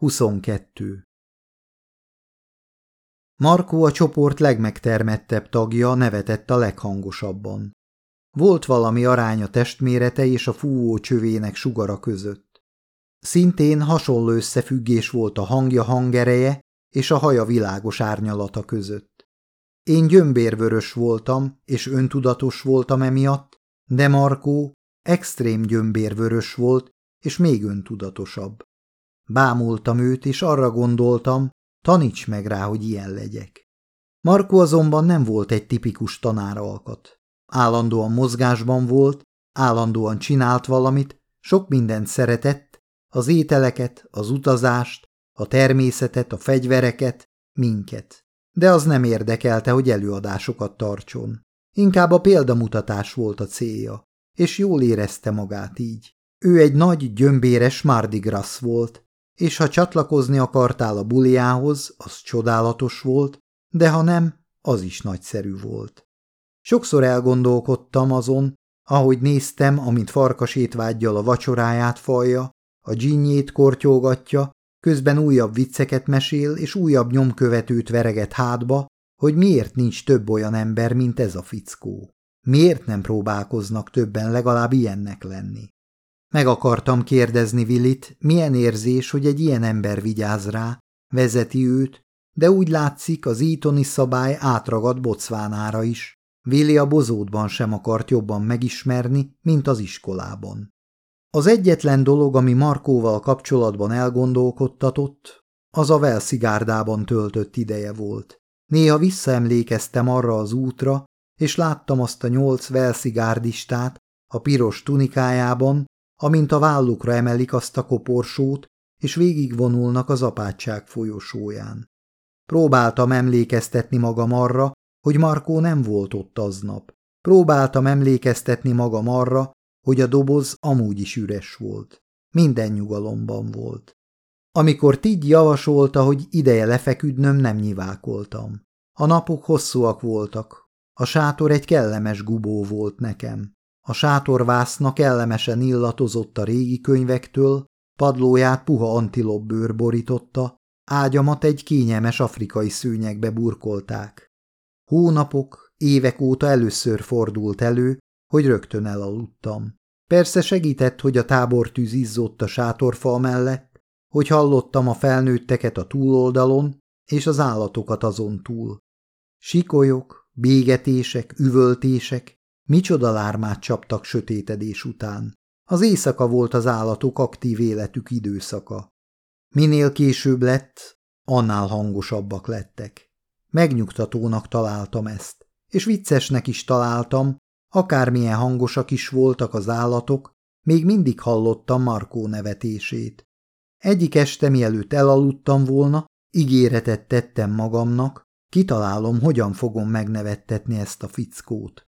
22. Markó a csoport legmegtermettebb tagja nevetett a leghangosabban. Volt valami arány a testmérete és a fúvó csövének sugara között. Szintén hasonló összefüggés volt a hangja hangereje és a haja világos árnyalata között. Én gyömbérvörös voltam, és öntudatos voltam emiatt, de Markó extrém gyömbérvörös volt, és még öntudatosabb. Bámultam őt, és arra gondoltam, taníts meg rá, hogy ilyen legyek. Marko azonban nem volt egy tipikus tanáralkat. Állandóan mozgásban volt, állandóan csinált valamit, sok mindent szeretett, az ételeket, az utazást, a természetet, a fegyvereket, minket. De az nem érdekelte, hogy előadásokat tartson. Inkább a példamutatás volt a célja, és jól érezte magát így. Ő egy nagy, gyömbéres Mardi Gras volt, és ha csatlakozni akartál a buliához, az csodálatos volt, de ha nem, az is nagyszerű volt. Sokszor elgondolkodtam azon, ahogy néztem, amint farkas étvágyjal a vacsoráját falja, a dzsinnyét kortyolgatja, közben újabb vicceket mesél és újabb nyomkövetőt vereget hátba, hogy miért nincs több olyan ember, mint ez a fickó. Miért nem próbálkoznak többen legalább ilyennek lenni? Meg akartam kérdezni Willit, milyen érzés, hogy egy ilyen ember vigyáz rá, vezeti őt, de úgy látszik, az ítoni szabály átragad bocvánára is. Willi a bozótban sem akart jobban megismerni, mint az iskolában. Az egyetlen dolog, ami Markóval kapcsolatban elgondolkodtatott, az a Velszigárdában töltött ideje volt. Néha visszaemlékeztem arra az útra, és láttam azt a nyolc Velszigárdistát a piros tunikájában, amint a vállukra emelik azt a koporsót, és végigvonulnak az apátság folyosóján. Próbáltam emlékeztetni magam arra, hogy Markó nem volt ott aznap. Próbáltam emlékeztetni magam arra, hogy a doboz amúgy is üres volt. Minden nyugalomban volt. Amikor Tigy javasolta, hogy ideje lefeküdnöm, nem nyivákoltam. A napok hosszúak voltak. A sátor egy kellemes gubó volt nekem. A sátorvásznak kellemesen illatozott a régi könyvektől, padlóját puha antilop bőr borította, ágyamat egy kényelmes afrikai szőnyegbe burkolták. Hónapok, évek óta először fordult elő, hogy rögtön elaludtam. Persze segített, hogy a tábortűz izzott a sátorfal mellett, hogy hallottam a felnőtteket a túloldalon, és az állatokat azon túl. Sikolyok, bégetések, üvöltések, Micsoda lármát csaptak sötétedés után. Az éjszaka volt az állatok aktív életük időszaka. Minél később lett, annál hangosabbak lettek. Megnyugtatónak találtam ezt, és viccesnek is találtam, akármilyen hangosak is voltak az állatok, még mindig hallottam Markó nevetését. Egyik este, mielőtt elaludtam volna, ígéretet tettem magamnak, kitalálom, hogyan fogom megnevettetni ezt a fickót.